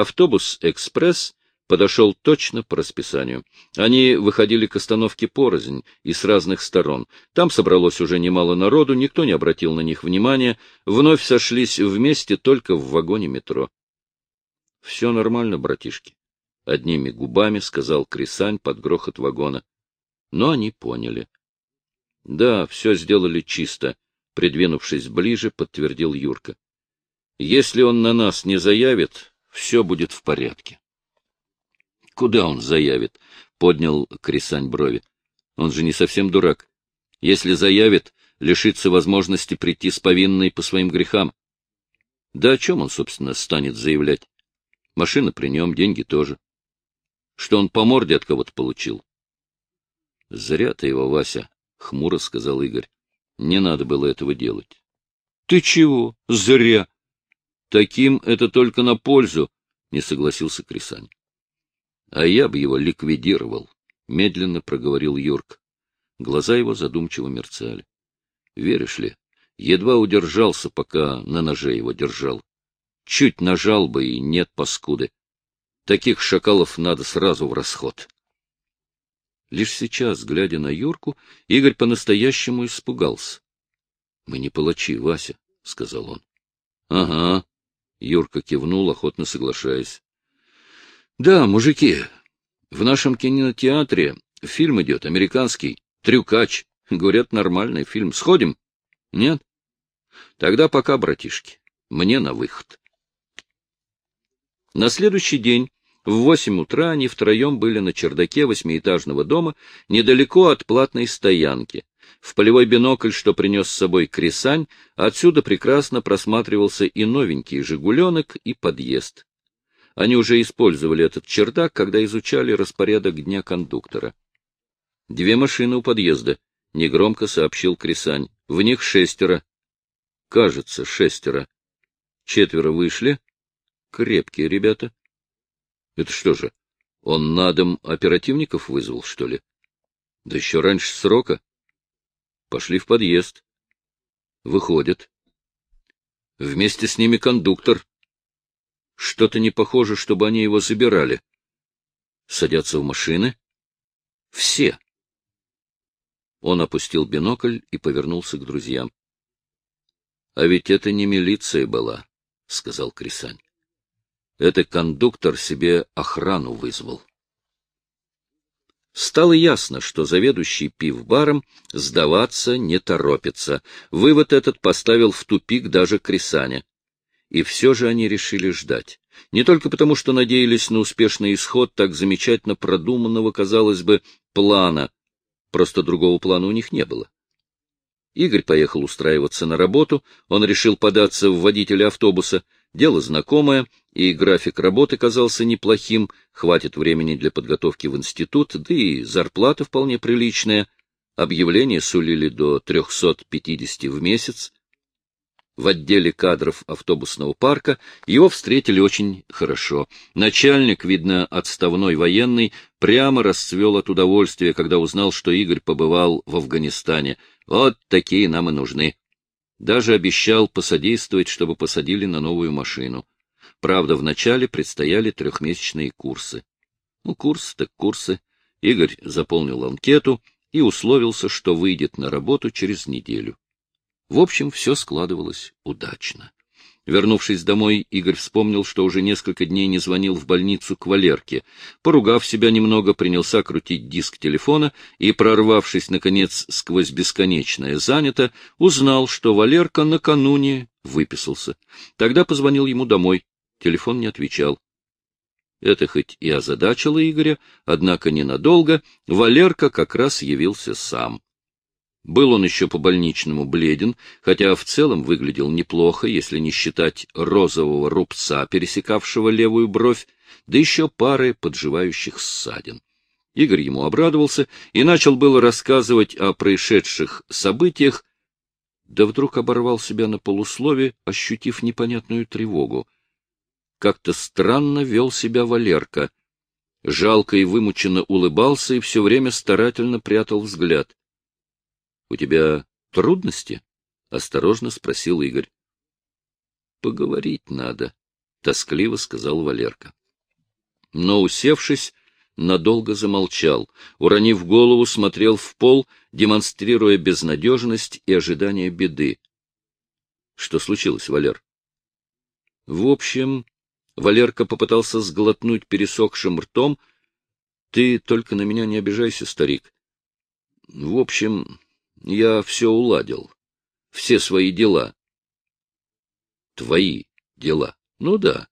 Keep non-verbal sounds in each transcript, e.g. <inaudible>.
Автобус «Экспресс» подошел точно по расписанию. Они выходили к остановке порознь и с разных сторон. Там собралось уже немало народу, никто не обратил на них внимания, вновь сошлись вместе только в вагоне метро. — Все нормально, братишки, — одними губами сказал Крисань под грохот вагона. Но они поняли. — Да, все сделали чисто, — придвинувшись ближе, подтвердил Юрка. — Если он на нас не заявит, все будет в порядке. Куда он заявит? — поднял Крисань брови. Он же не совсем дурак. Если заявит, лишится возможности прийти с повинной по своим грехам. Да о чем он, собственно, станет заявлять? Машина при нем, деньги тоже. Что он по морде от кого-то получил? — Зря ты его, Вася, — хмуро сказал Игорь. — Не надо было этого делать. — Ты чего? Зря. Таким это только на пользу, — не согласился Крисань. — А я бы его ликвидировал, — медленно проговорил Юрк. Глаза его задумчиво мерцали. — Веришь ли, едва удержался, пока на ноже его держал. Чуть нажал бы, и нет паскуды. Таких шакалов надо сразу в расход. Лишь сейчас, глядя на Юрку, Игорь по-настоящему испугался. — Мы не палачи, Вася, — сказал он. — Ага. Юрка кивнул, охотно соглашаясь. Да, мужики, в нашем кинотеатре фильм идет, американский, «Трюкач». Говорят, нормальный фильм. Сходим? Нет? Тогда пока, братишки. Мне на выход. На следующий день в восемь утра они втроем были на чердаке восьмиэтажного дома, недалеко от платной стоянки. В полевой бинокль, что принес с собой Крисань, отсюда прекрасно просматривался и новенький «Жигуленок», и подъезд. Они уже использовали этот чердак, когда изучали распорядок дня кондуктора. Две машины у подъезда, — негромко сообщил Крисань. В них шестеро. Кажется, шестеро. Четверо вышли. Крепкие ребята. Это что же, он на дом оперативников вызвал, что ли? Да еще раньше срока. Пошли в подъезд. Выходят. Вместе с ними кондуктор, что-то не похоже, чтобы они его забирали. Садятся в машины. Все. Он опустил бинокль и повернулся к друзьям. — А ведь это не милиция была, — сказал Крисань. — Это кондуктор себе охрану вызвал. Стало ясно, что заведующий пивбаром сдаваться не торопится. Вывод этот поставил в тупик даже Крисаня. И все же они решили ждать. Не только потому, что надеялись на успешный исход так замечательно продуманного, казалось бы, плана. Просто другого плана у них не было. Игорь поехал устраиваться на работу, он решил податься в водителя автобуса. Дело знакомое, и график работы казался неплохим, хватит времени для подготовки в институт, да и зарплата вполне приличная. Объявления сулили до 350 в месяц в отделе кадров автобусного парка, его встретили очень хорошо. Начальник, видно, отставной военный, прямо расцвел от удовольствия, когда узнал, что Игорь побывал в Афганистане. Вот такие нам и нужны. Даже обещал посодействовать, чтобы посадили на новую машину. Правда, вначале предстояли трехмесячные курсы. Ну, курсы так курсы. Игорь заполнил анкету и условился, что выйдет на работу через неделю. В общем, все складывалось удачно. Вернувшись домой, Игорь вспомнил, что уже несколько дней не звонил в больницу к Валерке. Поругав себя немного, принялся крутить диск телефона и, прорвавшись, наконец, сквозь бесконечное занято, узнал, что Валерка накануне выписался. Тогда позвонил ему домой. Телефон не отвечал. Это хоть и озадачило Игоря, однако ненадолго Валерка как раз явился сам. Был он еще по-больничному бледен, хотя в целом выглядел неплохо, если не считать розового рубца, пересекавшего левую бровь, да еще пары подживающих ссадин. Игорь ему обрадовался и начал было рассказывать о происшедших событиях, да вдруг оборвал себя на полуслове, ощутив непонятную тревогу. Как-то странно вел себя Валерка. Жалко и вымученно улыбался и все время старательно прятал взгляд. — У тебя трудности? — осторожно спросил Игорь. — Поговорить надо, — тоскливо сказал Валерка. Но, усевшись, надолго замолчал, уронив голову, смотрел в пол, демонстрируя безнадежность и ожидание беды. — Что случилось, Валер? — В общем, Валерка попытался сглотнуть пересохшим ртом. — Ты только на меня не обижайся, старик. В общем, я все уладил. Все свои дела. — Твои дела? Ну да.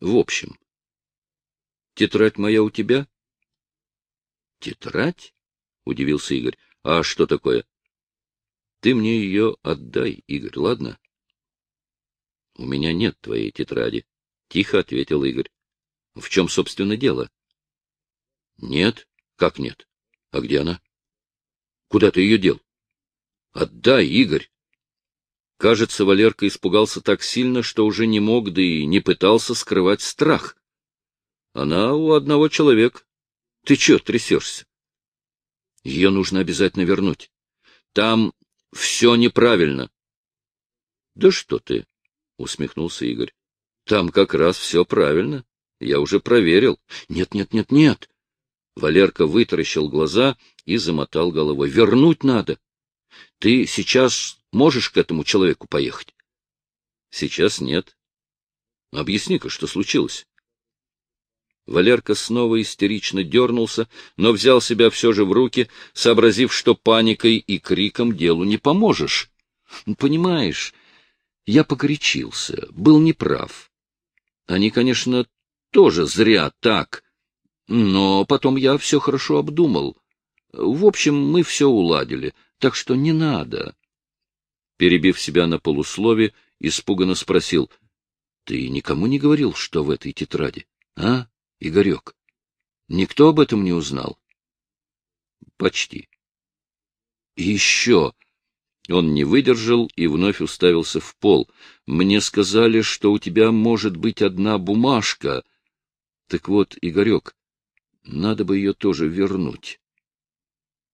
В общем. Тетрадь моя у тебя? Тетрадь? — удивился Игорь. — А что такое? — Ты мне ее отдай, Игорь, ладно? — У меня нет твоей тетради, — тихо ответил Игорь. — В чем, собственно, дело? — Нет. Как нет? А где она? — Куда ты ее дел? — Отдай, Игорь. Кажется, Валерка испугался так сильно, что уже не мог, да и не пытался скрывать страх. Она у одного человека. Ты чё трясешься? Ее нужно обязательно вернуть. Там все неправильно. — Да что ты, — усмехнулся Игорь. — Там как раз все правильно. Я уже проверил. Нет, нет, нет, нет. Валерка вытаращил глаза и замотал головой. — Вернуть надо. Ты сейчас можешь к этому человеку поехать? — Сейчас нет. — Объясни-ка, что случилось? Валерка снова истерично дернулся, но взял себя все же в руки, сообразив, что паникой и криком делу не поможешь. Понимаешь, я погорячился, был неправ. Они, конечно, тоже зря так, но потом я все хорошо обдумал. В общем, мы все уладили, так что не надо. Перебив себя на полуслове, испуганно спросил, — Ты никому не говорил, что в этой тетради, а? Игорек. Никто об этом не узнал? Почти. Еще. Он не выдержал и вновь уставился в пол. Мне сказали, что у тебя может быть одна бумажка. Так вот, Игорек, надо бы ее тоже вернуть.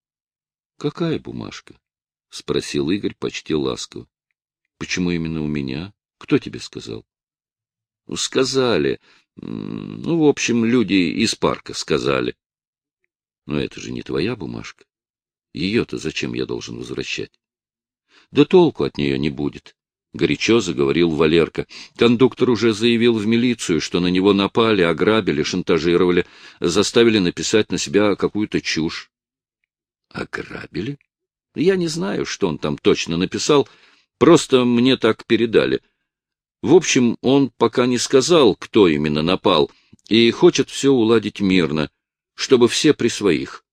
— Какая бумажка? — спросил Игорь почти ласково. — Почему именно у меня? Кто тебе сказал? — сказали. Ну, в общем, люди из парка сказали. Но это же не твоя бумажка. Ее-то зачем я должен возвращать? Да толку от нее не будет. — горячо заговорил Валерка. Кондуктор уже заявил в милицию, что на него напали, ограбили, шантажировали, заставили написать на себя какую-то чушь. — Ограбили? Я не знаю, что он там точно написал, просто мне так передали. В общем, он пока не сказал, кто именно напал, и хочет все уладить мирно, чтобы все при своих.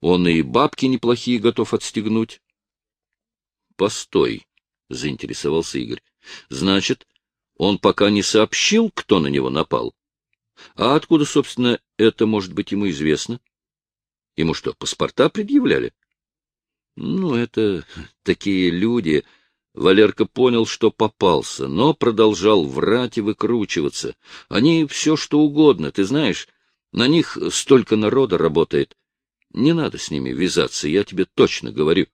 Он и бабки неплохие готов отстегнуть. — Постой, — заинтересовался Игорь. — Значит, он пока не сообщил, кто на него напал? А откуда, собственно, это может быть ему известно? Ему что, паспорта предъявляли? — Ну, это такие люди... Валерка понял, что попался, но продолжал врать и выкручиваться. Они все что угодно, ты знаешь, на них столько народа работает. Не надо с ними вязаться, я тебе точно говорю.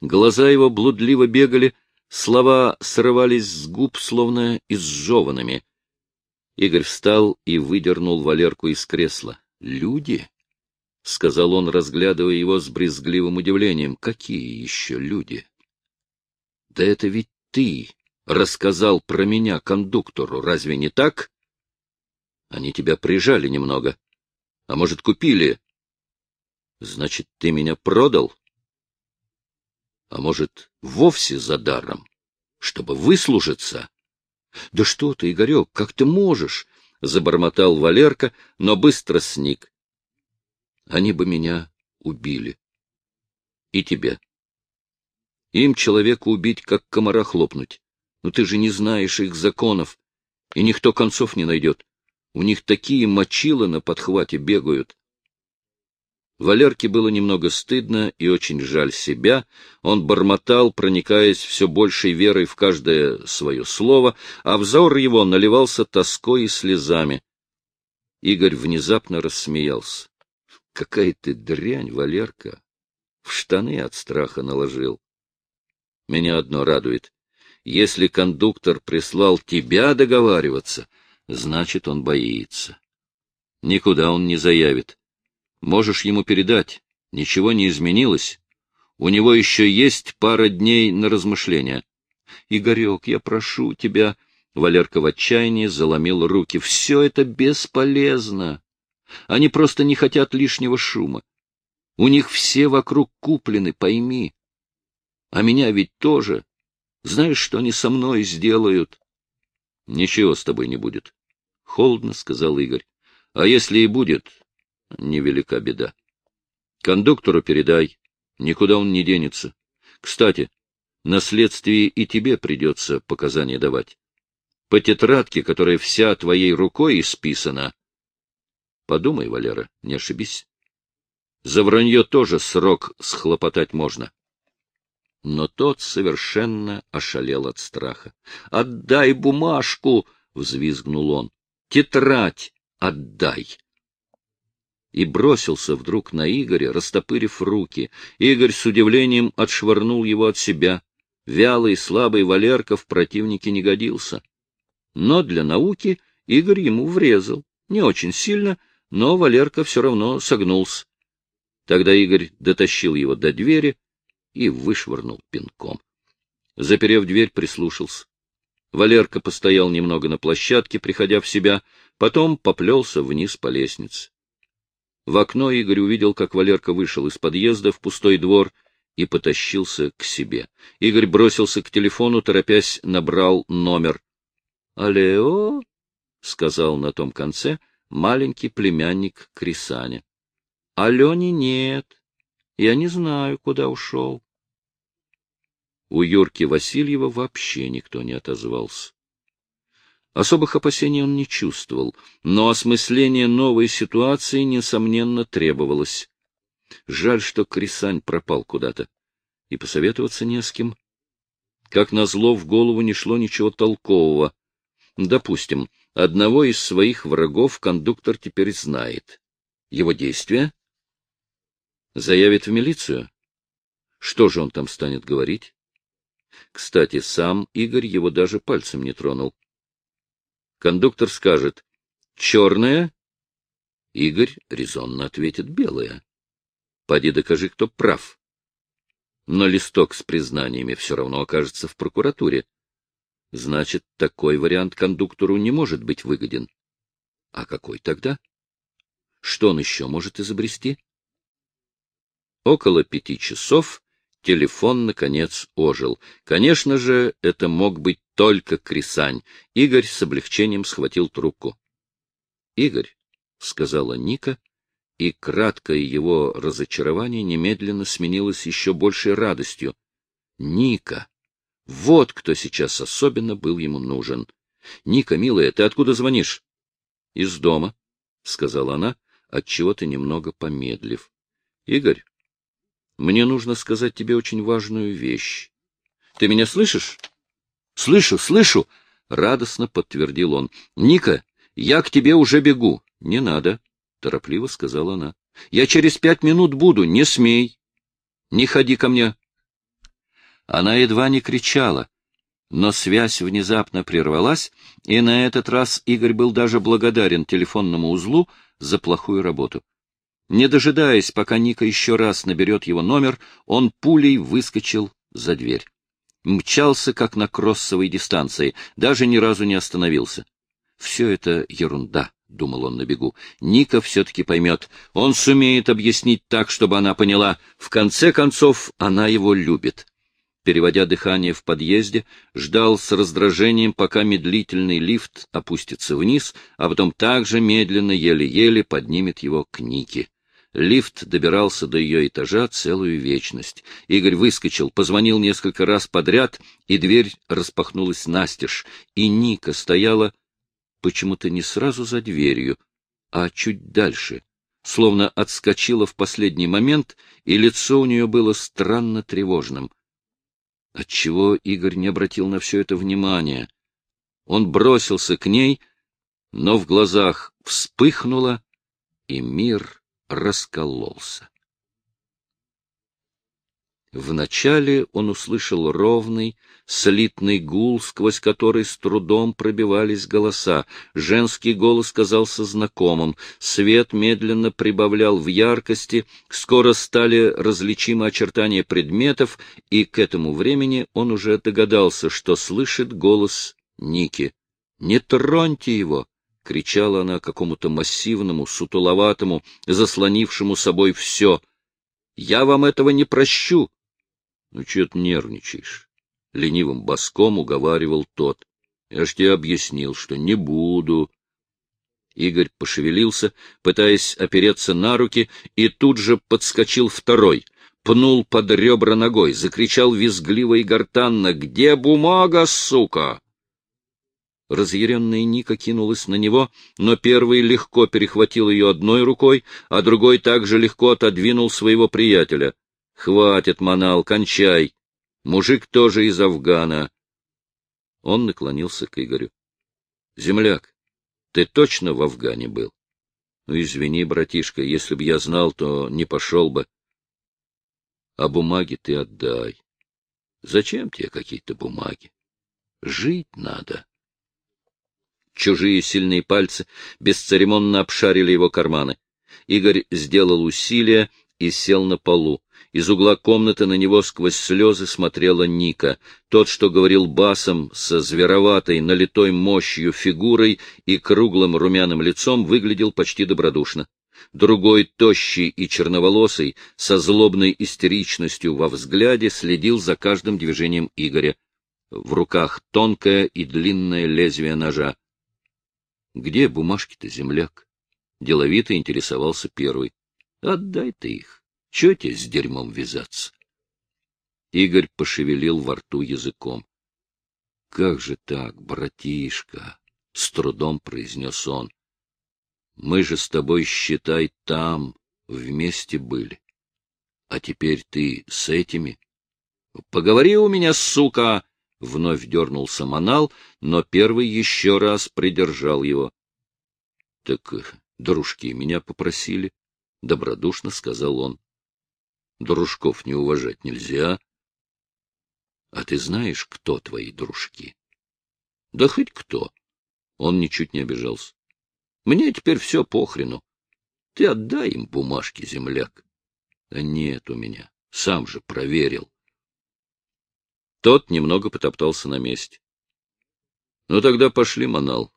Глаза его блудливо бегали, слова срывались с губ, словно изжеванными. Игорь встал и выдернул Валерку из кресла. «Люди?» — сказал он, разглядывая его с брезгливым удивлением. «Какие еще люди?» Да это ведь ты рассказал про меня кондуктору, разве не так? Они тебя прижали немного. А может, купили? Значит, ты меня продал? А может, вовсе за даром, чтобы выслужиться? Да что ты, Игорек, как ты можешь? Забормотал Валерка, но быстро сник. Они бы меня убили. И тебя. Им человека убить, как комара хлопнуть. Но ты же не знаешь их законов, и никто концов не найдет. У них такие мочила на подхвате бегают. Валерке было немного стыдно и очень жаль себя. Он бормотал, проникаясь все большей верой в каждое свое слово, а взор его наливался тоской и слезами. Игорь внезапно рассмеялся. — Какая ты дрянь, Валерка! В штаны от страха наложил. Меня одно радует. Если кондуктор прислал тебя договариваться, значит, он боится. Никуда он не заявит. Можешь ему передать. Ничего не изменилось. У него еще есть пара дней на размышления. Игорек, я прошу тебя... Валерка в отчаянии заломил руки. Все это бесполезно. Они просто не хотят лишнего шума. У них все вокруг куплены, пойми. А меня ведь тоже. Знаешь, что они со мной сделают? — Ничего с тобой не будет, — холодно сказал Игорь. — А если и будет, невелика беда. Кондуктору передай, никуда он не денется. Кстати, на следствии и тебе придется показания давать. По тетрадке, которая вся твоей рукой исписана. Подумай, Валера, не ошибись. За вранье тоже срок схлопотать можно. Но тот совершенно ошалел от страха. — Отдай бумажку! — взвизгнул он. — Тетрадь отдай! И бросился вдруг на Игоря, растопырив руки. Игорь с удивлением отшвырнул его от себя. Вялый, слабый Валерка в противнике не годился. Но для науки Игорь ему врезал. Не очень сильно, но Валерка все равно согнулся. Тогда Игорь дотащил его до двери и вышвырнул пинком. Заперев дверь, прислушался. Валерка постоял немного на площадке, приходя в себя, потом поплелся вниз по лестнице. В окно Игорь увидел, как Валерка вышел из подъезда в пустой двор и потащился к себе. Игорь бросился к телефону, торопясь, набрал номер. — Алло, — сказал на том конце маленький племянник Крисаня. Алени нет. Я не знаю, куда ушел. У Юрки Васильева вообще никто не отозвался. Особых опасений он не чувствовал, но осмысление новой ситуации, несомненно, требовалось. Жаль, что Крисань пропал куда-то, и посоветоваться не с кем. Как назло, в голову не шло ничего толкового. Допустим, одного из своих врагов кондуктор теперь знает. Его действия Заявит в милицию? Что же он там станет говорить? Кстати, сам Игорь его даже пальцем не тронул. Кондуктор скажет «черная», Игорь резонно ответит «белая». Поди докажи, кто прав. Но листок с признаниями все равно окажется в прокуратуре. Значит, такой вариант кондуктору не может быть выгоден. А какой тогда? Что он еще может изобрести? Около пяти часов телефон, наконец, ожил. Конечно же, это мог быть только Крисань. Игорь с облегчением схватил трубку. — Игорь, — сказала Ника, и краткое его разочарование немедленно сменилось еще большей радостью. — Ника! Вот кто сейчас особенно был ему нужен. — Ника, милая, ты откуда звонишь? — Из дома, — сказала она, отчего-то немного помедлив. — Игорь, мне нужно сказать тебе очень важную вещь. Ты меня слышишь? Слышу, слышу, радостно подтвердил он. Ника, я к тебе уже бегу. Не надо, торопливо сказала она. Я через пять минут буду, не смей. Не ходи ко мне. Она едва не кричала, но связь внезапно прервалась, и на этот раз Игорь был даже благодарен телефонному узлу за плохую работу. Не дожидаясь, пока Ника еще раз наберет его номер, он пулей выскочил за дверь. Мчался, как на кроссовой дистанции, даже ни разу не остановился. Все это ерунда, — думал он на бегу. Ника все-таки поймет. Он сумеет объяснить так, чтобы она поняла. В конце концов, она его любит. Переводя дыхание в подъезде, ждал с раздражением, пока медлительный лифт опустится вниз, а потом также медленно, еле-еле поднимет его к Нике. Лифт добирался до ее этажа целую вечность. Игорь выскочил, позвонил несколько раз подряд, и дверь распахнулась настежь, и Ника стояла почему-то не сразу за дверью, а чуть дальше, словно отскочила в последний момент, и лицо у нее было странно тревожным. Отчего Игорь не обратил на все это внимания? Он бросился к ней, но в глазах вспыхнуло, и мир раскололся. Вначале он услышал ровный, слитный гул, сквозь который с трудом пробивались голоса. Женский голос казался знакомым. Свет медленно прибавлял в яркости, скоро стали различимы очертания предметов, и к этому времени он уже догадался, что слышит голос Ники. «Не троньте его!» — кричала она какому-то массивному, сутуловатому, заслонившему собой все. «Я вам этого не прощу!» — Ну, чё ты нервничаешь? — ленивым боском уговаривал тот. — Я ж тебе объяснил, что не буду. Игорь пошевелился, пытаясь опереться на руки, и тут же подскочил второй, пнул под ребра ногой, закричал визгливо и гортанно «Где бумага, сука?» Разъяренная Ника кинулась на него, но первый легко перехватил ее одной рукой, а другой также легко отодвинул своего приятеля. Хватит, Манал, кончай. Мужик тоже из Афгана. Он наклонился к Игорю. — Земляк, ты точно в Афгане был? — Ну, извини, братишка, если б я знал, то не пошел бы. — А бумаги ты отдай. Зачем тебе какие-то бумаги? Жить надо. Чужие сильные пальцы бесцеремонно обшарили его карманы. Игорь сделал усилие и сел на полу. Из угла комнаты на него сквозь слезы смотрела Ника, тот, что говорил басом, со звероватой, налитой мощью фигурой и круглым румяным лицом, выглядел почти добродушно. Другой, тощий и черноволосый, со злобной истеричностью во взгляде, следил за каждым движением Игоря. В руках тонкое и длинное лезвие ножа. — Где бумажки-то, земляк? — деловито интересовался первый. — Отдай ты их. Чего тебе с дерьмом вязаться? Игорь пошевелил во рту языком. — Как же так, братишка? — с трудом произнес он. — Мы же с тобой, считай, там вместе были. А теперь ты с этими? — Поговори у меня, сука! — вновь дернулся Манал, но первый еще раз придержал его. — Так дружки меня попросили, — добродушно сказал он. Дружков не уважать нельзя. А ты знаешь, кто твои дружки? Да хоть кто. Он ничуть не обижался. Мне теперь все похрену. Ты отдай им бумажки, земляк. Да нет у меня. Сам же проверил. Тот немного потоптался на месте. Ну тогда пошли, Манал.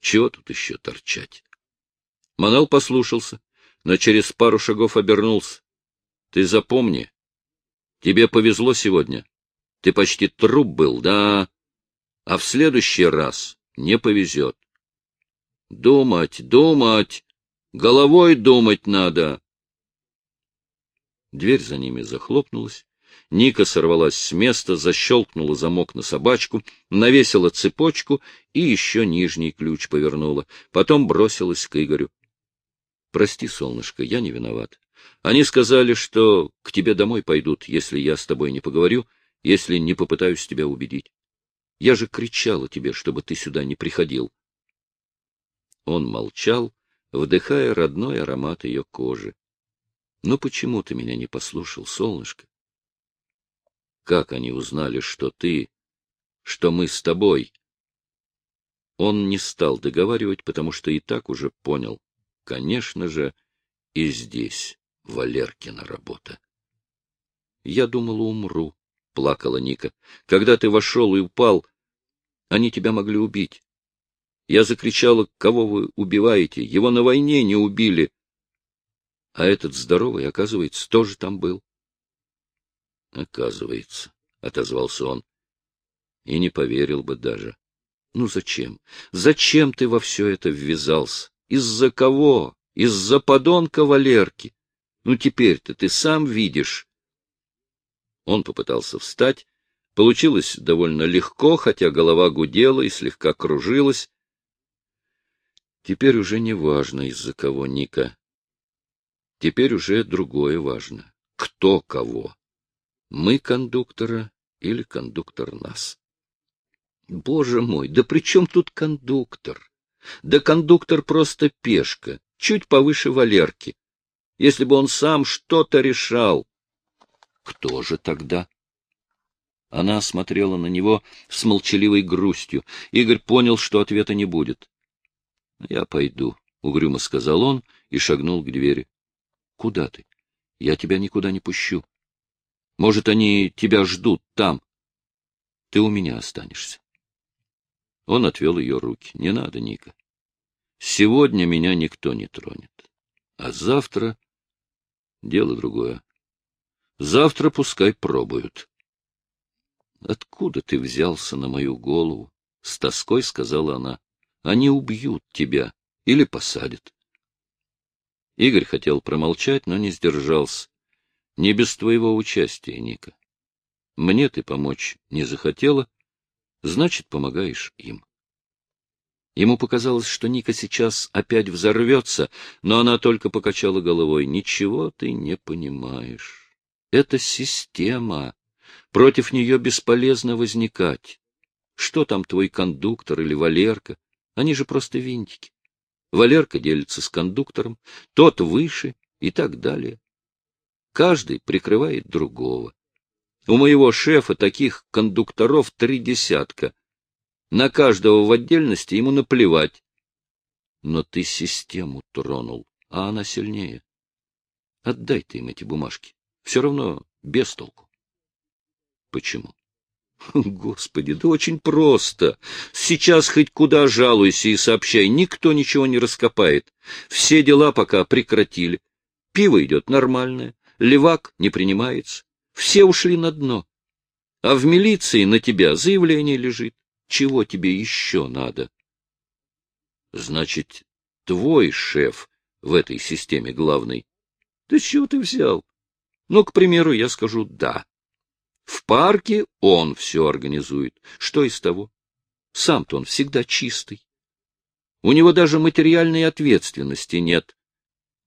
Чего тут еще торчать? Манал послушался, но через пару шагов обернулся. Ты запомни, тебе повезло сегодня. Ты почти труп был, да? А в следующий раз не повезет. Думать, думать, головой думать надо. Дверь за ними захлопнулась. Ника сорвалась с места, защелкнула замок на собачку, навесила цепочку и еще нижний ключ повернула. Потом бросилась к Игорю. — Прости, солнышко, я не виноват. Они сказали, что к тебе домой пойдут, если я с тобой не поговорю, если не попытаюсь тебя убедить. Я же кричала тебе, чтобы ты сюда не приходил. Он молчал, вдыхая родной аромат ее кожи. — Ну почему ты меня не послушал, солнышко? Как они узнали, что ты, что мы с тобой? Он не стал договаривать, потому что и так уже понял. Конечно же, и здесь Валеркина работа. — Я думала, умру, — плакала Ника. — Когда ты вошел и упал, они тебя могли убить. Я закричала, кого вы убиваете? Его на войне не убили. А этот здоровый, оказывается, тоже там был. — Оказывается, — отозвался он. И не поверил бы даже. Ну зачем? Зачем ты во все это ввязался? Из-за кого? Из-за подонка Валерки. Ну, теперь-то ты сам видишь. Он попытался встать. Получилось довольно легко, хотя голова гудела и слегка кружилась. Теперь уже не важно, из-за кого Ника. Теперь уже другое важно. Кто кого? Мы кондуктора или кондуктор нас? Боже мой, да при чем тут кондуктор? Да кондуктор просто пешка, чуть повыше Валерки если бы он сам что-то решал. Кто же тогда? Она смотрела на него с молчаливой грустью. Игорь понял, что ответа не будет. — Я пойду, — угрюмо сказал он и шагнул к двери. — Куда ты? Я тебя никуда не пущу. Может, они тебя ждут там. Ты у меня останешься. Он отвел ее руки. — Не надо, Ника. Сегодня меня никто не тронет. А завтра... Дело другое. Завтра пускай пробуют. — Откуда ты взялся на мою голову? — с тоской сказала она. — Они убьют тебя или посадят. Игорь хотел промолчать, но не сдержался. — Не без твоего участия, Ника. Мне ты помочь не захотела, значит, помогаешь им. Ему показалось, что Ника сейчас опять взорвется, но она только покачала головой. — Ничего ты не понимаешь. Это система. Против нее бесполезно возникать. Что там твой кондуктор или Валерка? Они же просто винтики. Валерка делится с кондуктором, тот выше и так далее. Каждый прикрывает другого. У моего шефа таких кондукторов три десятка. На каждого в отдельности ему наплевать. Но ты систему тронул, а она сильнее. Отдай ты им эти бумажки. Все равно без толку. Почему? <laughs> Господи, да очень просто. Сейчас хоть куда жалуйся и сообщай, никто ничего не раскопает. Все дела пока прекратили. Пиво идет нормальное, левак не принимается. Все ушли на дно. А в милиции на тебя заявление лежит. Чего тебе еще надо? Значит, твой шеф в этой системе главный. Да с чего ты взял? Ну, к примеру, я скажу «да». В парке он все организует. Что из того? Сам-то он всегда чистый. У него даже материальной ответственности нет.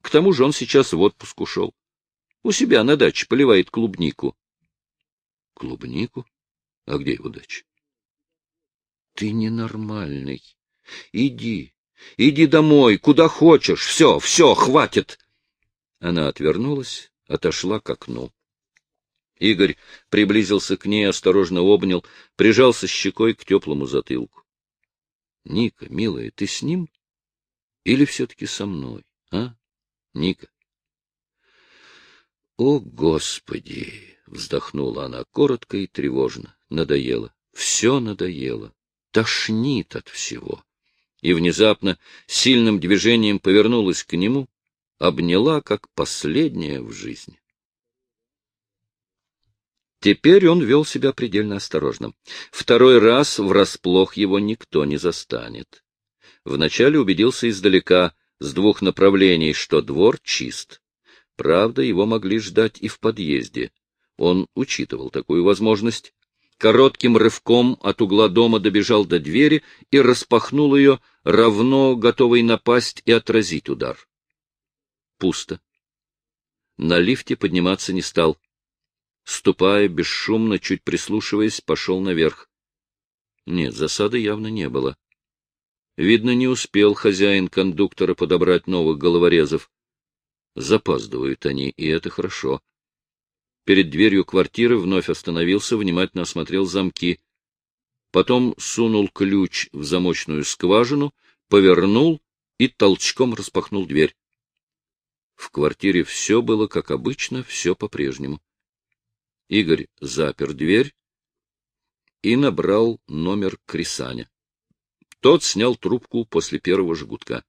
К тому же он сейчас в отпуск ушел. У себя на даче поливает клубнику. Клубнику? А где его дача? Ты ненормальный. Иди, иди домой, куда хочешь. Все, все, хватит. Она отвернулась, отошла к окну. Игорь приблизился к ней, осторожно обнял, прижался щекой к теплому затылку. — Ника, милая, ты с ним? Или все-таки со мной, а, Ника? — О, Господи! — вздохнула она коротко и тревожно. Надоело. Все надоело. Тошнит от всего. И внезапно сильным движением повернулась к нему, обняла, как последняя в жизни. Теперь он вел себя предельно осторожно. Второй раз врасплох его никто не застанет. Вначале убедился издалека, с двух направлений, что двор чист. Правда, его могли ждать и в подъезде. Он учитывал такую возможность. Коротким рывком от угла дома добежал до двери и распахнул ее, равно готовый напасть и отразить удар. Пусто. На лифте подниматься не стал ступая бесшумно, чуть прислушиваясь, пошел наверх. Нет, засады явно не было. Видно, не успел хозяин кондуктора подобрать новых головорезов. Запаздывают они, и это хорошо. Перед дверью квартиры вновь остановился, внимательно осмотрел замки. Потом сунул ключ в замочную скважину, повернул и толчком распахнул дверь. В квартире все было как обычно, все по-прежнему. Игорь запер дверь и набрал номер Крисаня. Тот снял трубку после первого жгутка.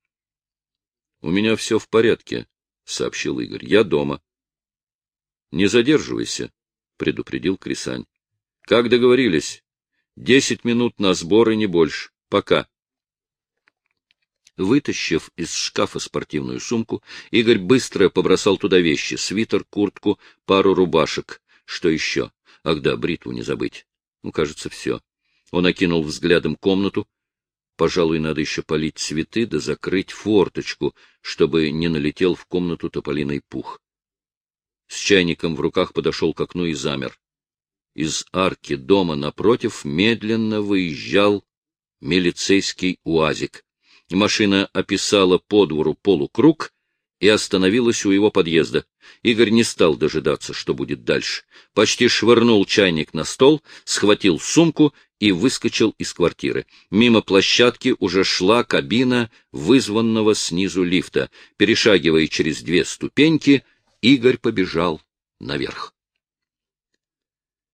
— У меня все в порядке, — сообщил Игорь. — Я дома. — Не задерживайся, — предупредил Крисань. — Как договорились. Десять минут на сборы, не больше. Пока. Вытащив из шкафа спортивную сумку, Игорь быстро побросал туда вещи — свитер, куртку, пару рубашек. Что еще? Ах да, бритву не забыть. Ну, кажется, все. Он окинул взглядом комнату. Пожалуй, надо еще полить цветы да закрыть форточку, чтобы не налетел в комнату тополиный пух. С чайником в руках подошел к окну и замер. Из арки дома напротив медленно выезжал милицейский уазик. Машина описала по двору полукруг и остановилась у его подъезда. Игорь не стал дожидаться, что будет дальше. Почти швырнул чайник на стол, схватил сумку и выскочил из квартиры. Мимо площадки уже шла кабина вызванного снизу лифта. Перешагивая через две ступеньки, Игорь побежал наверх.